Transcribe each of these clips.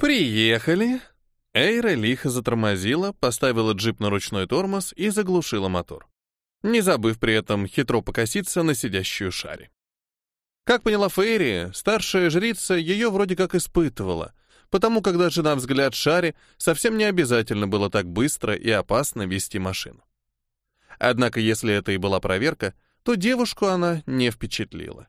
«Приехали!» Эйра лихо затормозила, поставила джип на ручной тормоз и заглушила мотор, не забыв при этом хитро покоситься на сидящую шаре. Как поняла Фейри, старшая жрица ее вроде как испытывала, потому как даже на взгляд Шари совсем не обязательно было так быстро и опасно вести машину. Однако, если это и была проверка, то девушку она не впечатлила.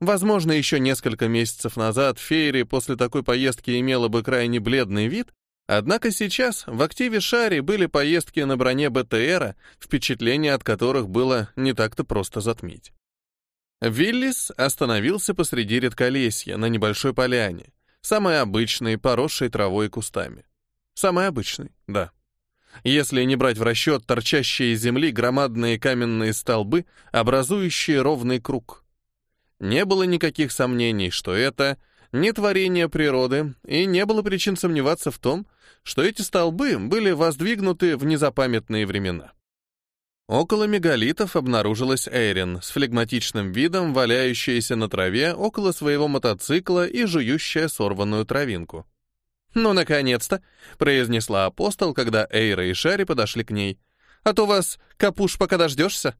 Возможно, еще несколько месяцев назад Фейри после такой поездки имела бы крайне бледный вид, однако сейчас в активе Шари были поездки на броне БТРа, впечатление от которых было не так-то просто затмить. Виллис остановился посреди редколесья на небольшой поляне, самой обычной, поросшей травой и кустами. Самой обычной, да. Если не брать в расчет торчащие из земли громадные каменные столбы, образующие ровный круг. Не было никаких сомнений, что это не творение природы, и не было причин сомневаться в том, что эти столбы были воздвигнуты в незапамятные времена. Около мегалитов обнаружилась Эйрин с флегматичным видом, валяющаяся на траве около своего мотоцикла и жующая сорванную травинку. «Ну, наконец-то!» — произнесла апостол, когда Эйра и Шари подошли к ней. «А то вас, капуш, пока дождешься?»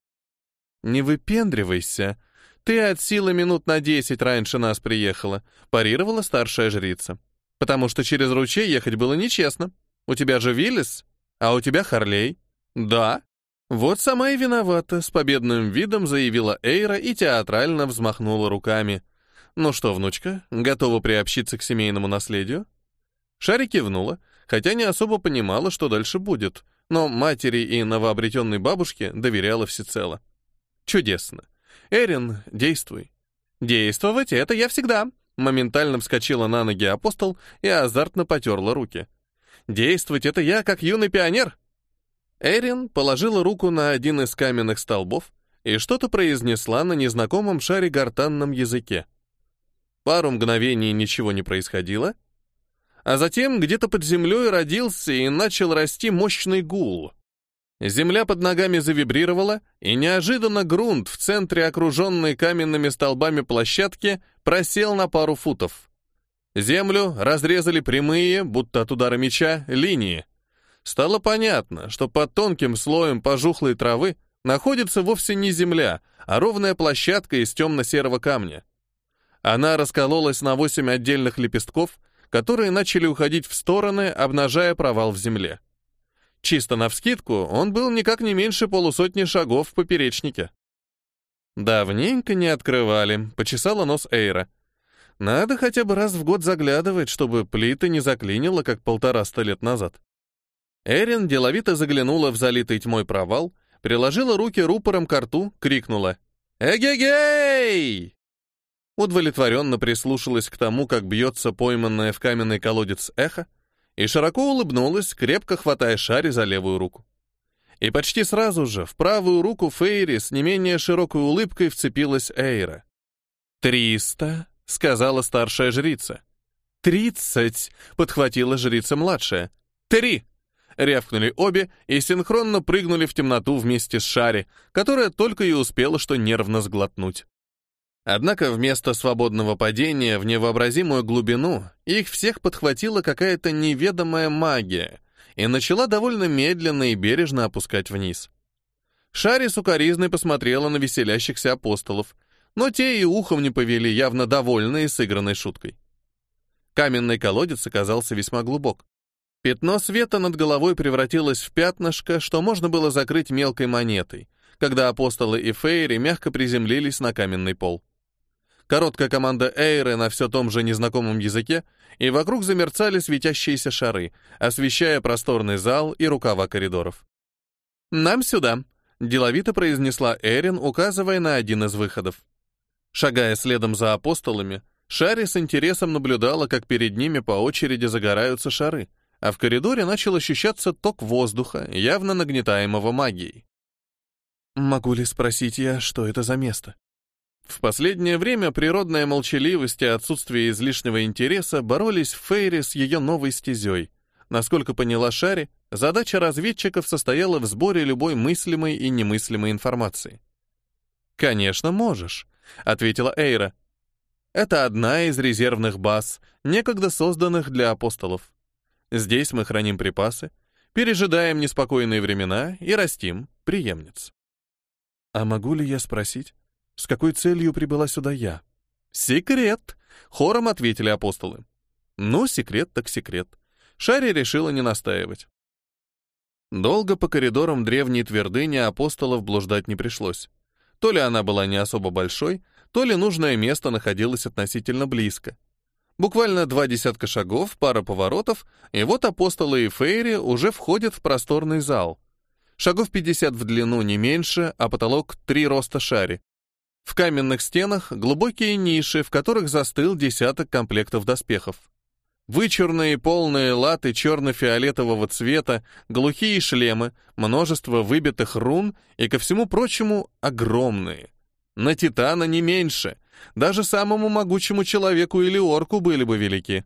«Не выпендривайся!» «Ты от силы минут на десять раньше нас приехала», — парировала старшая жрица. «Потому что через ручей ехать было нечестно. У тебя же Виллис, а у тебя Харлей». «Да». «Вот сама и виновата», — с победным видом заявила Эйра и театрально взмахнула руками. «Ну что, внучка, готова приобщиться к семейному наследию?» Шари кивнула, хотя не особо понимала, что дальше будет, но матери и новообретенной бабушке доверяла всецело. «Чудесно. «Эрин, действуй». «Действовать — это я всегда», — моментально вскочила на ноги апостол и азартно потерла руки. «Действовать — это я, как юный пионер». Эрин положила руку на один из каменных столбов и что-то произнесла на незнакомом шаре гортанном языке. Пару мгновений ничего не происходило, а затем где-то под землей родился и начал расти мощный гул — Земля под ногами завибрировала, и неожиданно грунт в центре окруженной каменными столбами площадки просел на пару футов. Землю разрезали прямые, будто от удара меча, линии. Стало понятно, что под тонким слоем пожухлой травы находится вовсе не земля, а ровная площадка из темно-серого камня. Она раскололась на восемь отдельных лепестков, которые начали уходить в стороны, обнажая провал в земле. Чисто навскидку, он был никак не меньше полусотни шагов в поперечнике. «Давненько не открывали», — почесала нос Эйра. «Надо хотя бы раз в год заглядывать, чтобы плиты не заклинило, как полтораста лет назад». Эрин деловито заглянула в залитый тьмой провал, приложила руки рупором к рту, крикнула «Эгегей!» Удовлетворенно прислушалась к тому, как бьется пойманное в каменный колодец эхо, и широко улыбнулась, крепко хватая Шари за левую руку. И почти сразу же в правую руку Фейри с не менее широкой улыбкой вцепилась Эйра. «Триста», — сказала старшая жрица. «Тридцать», — подхватила жрица младшая. «Три!» — рявкнули обе и синхронно прыгнули в темноту вместе с Шари, которая только и успела что нервно сглотнуть. Однако вместо свободного падения в невообразимую глубину их всех подхватила какая-то неведомая магия и начала довольно медленно и бережно опускать вниз. Шари сукоризной посмотрела на веселящихся апостолов, но те и ухом не повели, явно довольные сыгранной шуткой. Каменный колодец оказался весьма глубок. Пятно света над головой превратилось в пятнышко, что можно было закрыть мелкой монетой, когда апостолы и фейри мягко приземлились на каменный пол. Короткая команда Эйры на все том же незнакомом языке, и вокруг замерцали светящиеся шары, освещая просторный зал и рукава коридоров. «Нам сюда», — деловито произнесла Эрин, указывая на один из выходов. Шагая следом за апостолами, Шари с интересом наблюдала, как перед ними по очереди загораются шары, а в коридоре начал ощущаться ток воздуха, явно нагнетаемого магией. «Могу ли спросить я, что это за место?» В последнее время природная молчаливость и отсутствие излишнего интереса боролись в Фейре с ее новой стезей. Насколько поняла Шари, задача разведчиков состояла в сборе любой мыслимой и немыслимой информации. «Конечно, можешь», — ответила Эйра. Это одна из резервных баз, некогда созданных для апостолов. Здесь мы храним припасы, пережидаем неспокойные времена и растим преемниц. А могу ли я спросить, с какой целью прибыла сюда я? Секрет, хором ответили апостолы. Ну, секрет так секрет. Шари решила не настаивать. Долго по коридорам древней твердыни апостолов блуждать не пришлось. То ли она была не особо большой, то ли нужное место находилось относительно близко. Буквально два десятка шагов, пара поворотов, и вот апостолы и Фейри уже входят в просторный зал. Шагов 50 в длину не меньше, а потолок три роста шари. В каменных стенах глубокие ниши, в которых застыл десяток комплектов доспехов. Вычурные полные латы черно-фиолетового цвета, глухие шлемы, множество выбитых рун и, ко всему прочему, огромные. На Титана не меньше. Даже самому могучему человеку или орку были бы велики.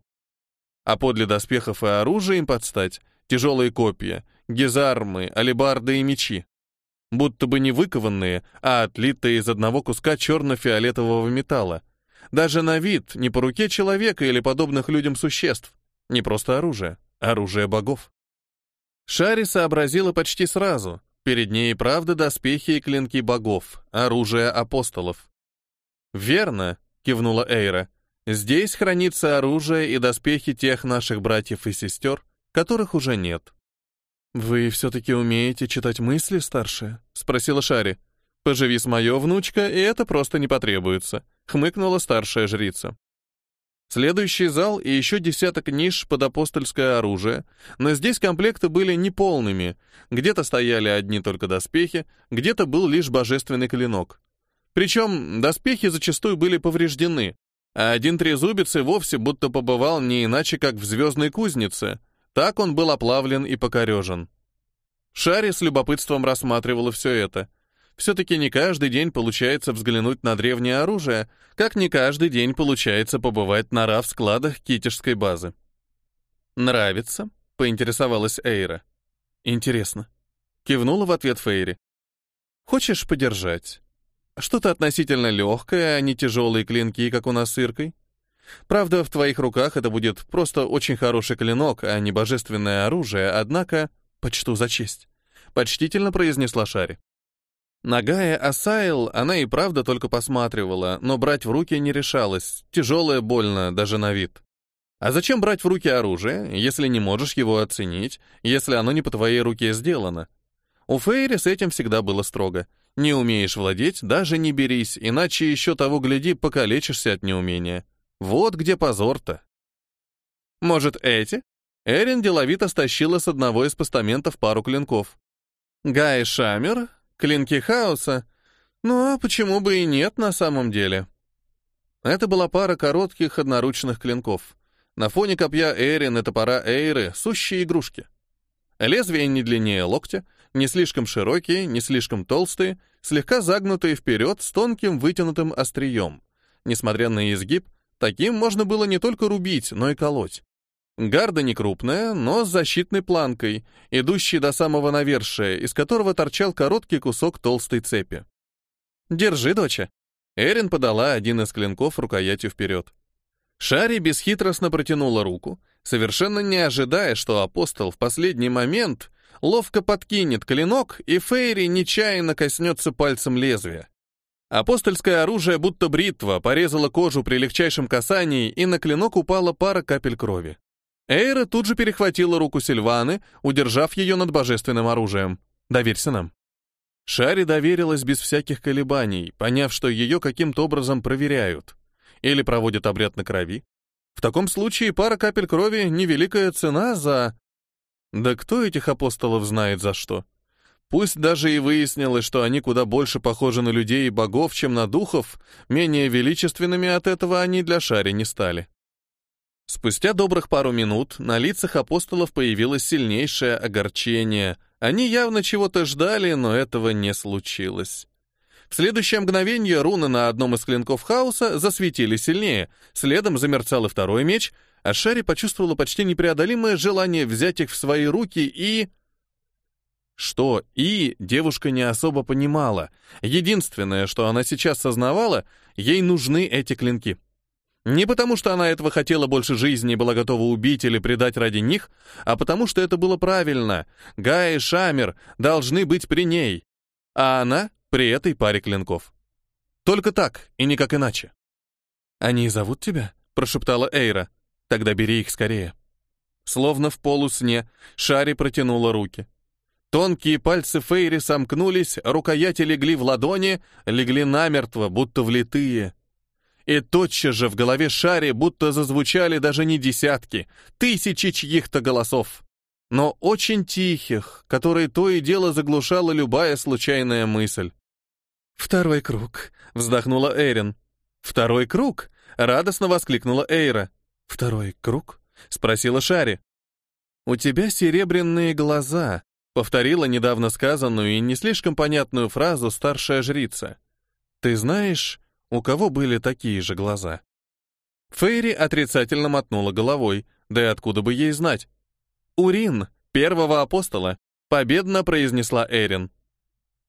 А подле доспехов и оружия им подстать тяжелые копья, гизармы, алебарды и мечи. Будто бы не выкованные, а отлитые из одного куска черно-фиолетового металла — даже на вид не по руке человека или подобных людям существ. Не просто оружие, оружие богов. Шари сообразила почти сразу. Перед ней и правда доспехи и клинки богов, оружие апостолов. «Верно», — кивнула Эйра. «Здесь хранится оружие и доспехи тех наших братьев и сестер, которых уже нет». «Вы все-таки умеете читать мысли, старшая?» — спросила Шари. «Поживи с моё, внучка, и это просто не потребуется», — хмыкнула старшая жрица. Следующий зал и еще десяток ниш под апостольское оружие, но здесь комплекты были неполными. Где-то стояли одни только доспехи, где-то был лишь божественный клинок. Причем доспехи зачастую были повреждены, а один трезубец и вовсе будто побывал не иначе, как в звездной кузнице. Так он был оплавлен и покорежен. Шари с любопытством рассматривала все это — все-таки не каждый день получается взглянуть на древнее оружие, как не каждый день получается побывать на РАВ-складах китежской базы. «Нравится?» — поинтересовалась Эйра. «Интересно». Кивнула в ответ Фейри. «Хочешь подержать? Что-то относительно легкое, а не тяжелые клинки, как у нас с Иркой. Правда, в твоих руках это будет просто очень хороший клинок, а не божественное оружие, однако почту за честь», — почтительно произнесла Шари. Нагая Асаил она и правда только посматривала, но брать в руки не решалась, тяжелое больно даже на вид. А зачем брать в руки оружие, если не можешь его оценить, если оно не по твоей руке сделано? У Фейри с этим всегда было строго. Не умеешь владеть, даже не берись, иначе еще того гляди, покалечишься от неумения. Вот где позор-то. Может, эти? Эрин деловито стащила с одного из постаментов пару клинков. Гай Шамер Клинки хаоса? Ну, а почему бы и нет на самом деле? Это была пара коротких одноручных клинков. На фоне копья Эрин и топора Эйры — сущие игрушки. Лезвия не длиннее локтя, не слишком широкие, не слишком толстые, слегка загнутые вперед с тонким вытянутым острием. Несмотря на изгиб, таким можно было не только рубить, но и колоть. Гарда не крупная, но с защитной планкой, идущей до самого навершия, из которого торчал короткий кусок толстой цепи. «Держи, доча». Эрин подала один из клинков рукоятью вперед. Шари бесхитростно протянула руку, совершенно не ожидая, что апостол в последний момент ловко подкинет клинок, и Фейри нечаянно коснется пальцем лезвия. Апостольское оружие, будто бритва, порезало кожу при легчайшем касании, и на клинок упала пара капель крови. Эйра тут же перехватила руку Сильваны, удержав ее над божественным оружием. «Доверься нам». Шари доверилась без всяких колебаний, поняв, что ее каким-то образом проверяют. Или проводят обряд на крови. В таком случае пара капель крови — невеликая цена за... Да кто этих апостолов знает за что? Пусть даже и выяснилось, что они куда больше похожи на людей и богов, чем на духов, менее величественными от этого они для Шари не стали. Спустя добрых пару минут на лицах апостолов появилось сильнейшее огорчение. Они явно чего-то ждали, но этого не случилось. В следующее мгновение руны на одном из клинков хаоса засветили сильнее, следом замерцал и второй меч, а Шари почувствовала почти непреодолимое желание взять их в свои руки и... Что «и» девушка не особо понимала. Единственное, что она сейчас сознавала, ей нужны эти клинки. Не потому, что она этого хотела больше жизни и была готова убить или предать ради них, а потому, что это было правильно. Гай и Шамер должны быть при ней, а она при этой паре клинков. Только так, и никак иначе. «Они зовут тебя?» — прошептала Эйра. «Тогда бери их скорее». Словно в полусне, Шари протянула руки. Тонкие пальцы Фейри сомкнулись, рукояти легли в ладони, легли намертво, будто влитые. И тотчас же в голове Шари будто зазвучали даже не десятки, тысячи чьих-то голосов. Но очень тихих, которые то и дело заглушала любая случайная мысль. «Второй круг», — вздохнула Эйрин. «Второй круг?» — радостно воскликнула Эйра. «Второй круг?» — спросила Шари. «У тебя серебряные глаза», — повторила недавно сказанную и не слишком понятную фразу старшая жрица. «Ты знаешь, у кого были такие же глаза?» Фейри отрицательно мотнула головой, да и откуда бы ей знать. «Урин, первого апостола», — победно произнесла Эрин.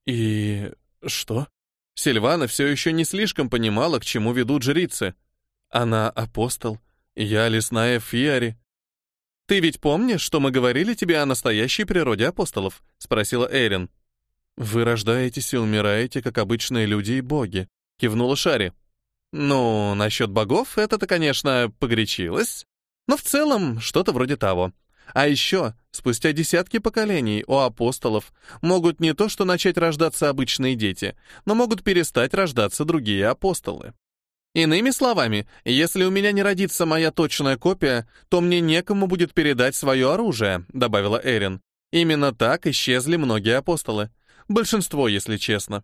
«И... что?» Сильвана все еще не слишком понимала, к чему ведут жрицы. Она апостол, я лесная Фиари. «Ты ведь помнишь, что мы говорили тебе о настоящей природе апостолов?» — спросила Эрин. «Вы рождаетесь и умираете, как обычные люди и боги», — кивнула Шари. «Ну, насчет богов это-то, конечно, погорячилось, но в целом что-то вроде того. А еще, спустя десятки поколений у апостолов могут не то что начать рождаться обычные дети, но могут перестать рождаться другие апостолы. Иными словами, если у меня не родится моя точная копия, то мне некому будет передать свое оружие, добавила Эрин. Именно так исчезли многие апостолы. Большинство, если честно.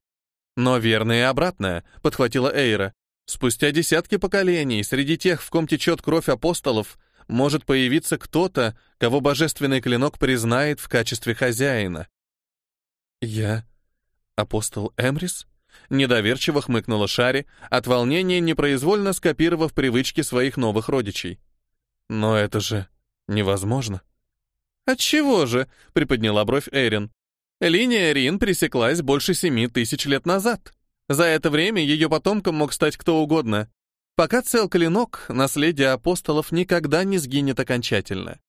Но верно и обратное, подхватила Эйра. Спустя десятки поколений, среди тех, в ком течет кровь апостолов, может появиться кто-то, кого божественный клинок признает в качестве хозяина. «Я апостол Эмрис?» Недоверчиво хмыкнула Шари, от волнения непроизвольно скопировав привычки своих новых родичей. «Но это же невозможно». «Отчего же?» — приподняла бровь Эрин. «Линия Рин пресеклась больше семи тысяч лет назад. За это время ее потомком мог стать кто угодно. Пока цел клинок, наследие апостолов никогда не сгинет окончательно.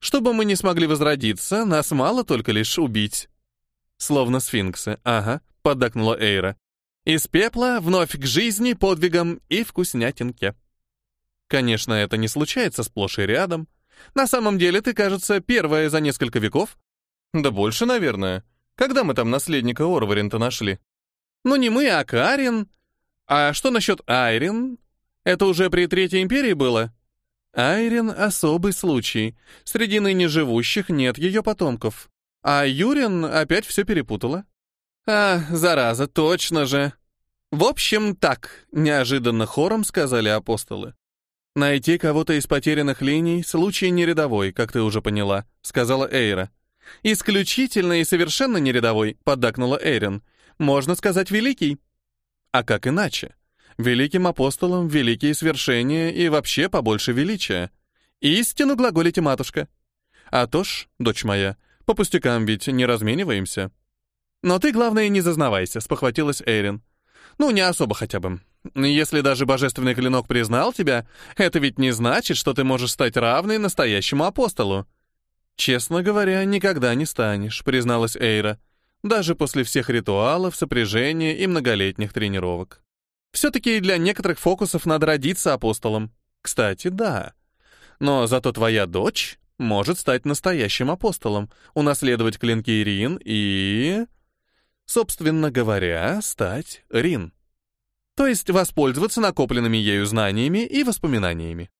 Чтобы мы не смогли возродиться, нас мало только лишь убить. Словно сфинксы, ага, поддакнула Эйра. Из пепла вновь к жизни, подвигам и вкуснятинке. Конечно, это не случается сплошь и рядом. На самом деле ты, кажется, первая за несколько веков. Да больше, наверное. Когда мы там наследника Орваринта нашли? Ну, не мы, а Карин. А что насчет Айрин? Это уже при Третьей империи было? Айрин — особый случай. Среди ныне живущих нет ее потомков. А Юрин опять все перепутала. А, зараза, точно же. В общем, так, неожиданно хором сказали апостолы. Найти кого-то из потерянных линий — случай не рядовой, как ты уже поняла, сказала Эйра. Исключительно и совершенно не рядовой, поддакнула Эйрин. Можно сказать, великий. А как иначе? великим апостолам великие свершения и вообще побольше величия. Истину глаголите, матушка. А то ж, дочь моя, по пустякам ведь не размениваемся. Но ты, главное, не зазнавайся, спохватилась Эйрин. Ну, не особо хотя бы. Если даже божественный клинок признал тебя, это ведь не значит, что ты можешь стать равной настоящему апостолу. Честно говоря, никогда не станешь, призналась Эйра, даже после всех ритуалов, сопряжения и многолетних тренировок. Все-таки для некоторых фокусов надо родиться апостолом. Кстати, да. Но зато твоя дочь может стать настоящим апостолом, унаследовать клинки Ирин и... Собственно говоря, стать Рин. То есть воспользоваться накопленными ею знаниями и воспоминаниями.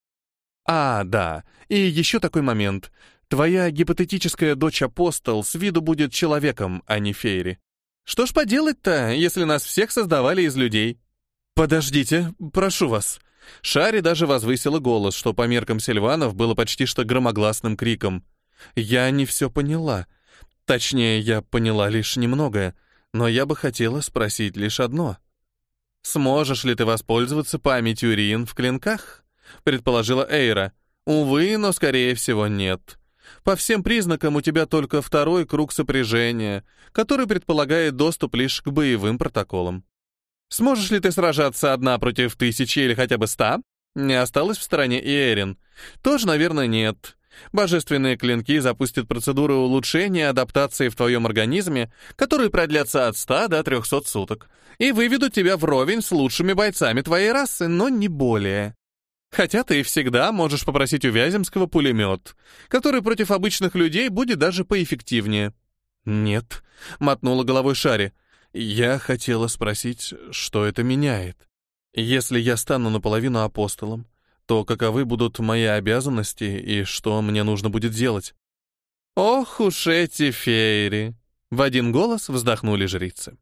А, да, и еще такой момент. Твоя гипотетическая дочь-апостол с виду будет человеком, а не фейри. Что ж поделать-то, если нас всех создавали из людей? «Подождите, прошу вас». Шари даже возвысила голос, что по меркам Сильванов было почти что громогласным криком. «Я не все поняла. Точнее, я поняла лишь немногое, но я бы хотела спросить лишь одно. Сможешь ли ты воспользоваться памятью Рин в клинках?» предположила Эйра. «Увы, но, скорее всего, нет. По всем признакам у тебя только второй круг сопряжения, который предполагает доступ лишь к боевым протоколам. Сможешь ли ты сражаться одна против тысячи или хотя бы ста? Не осталось в стороне и Эрин. Тоже, наверное, нет. Божественные клинки запустят процедуры улучшения адаптации в твоем организме, которые продлятся от 100 до 300 суток, и выведут тебя вровень с лучшими бойцами твоей расы, но не более. Хотя ты всегда можешь попросить у Вяземского пулемет, который против обычных людей будет даже поэффективнее. «Нет», — мотнула головой Шари. «Я хотела спросить, что это меняет. Если я стану наполовину апостолом, то каковы будут мои обязанности и что мне нужно будет делать?» «Ох уж эти феери!» — в один голос вздохнули жрицы.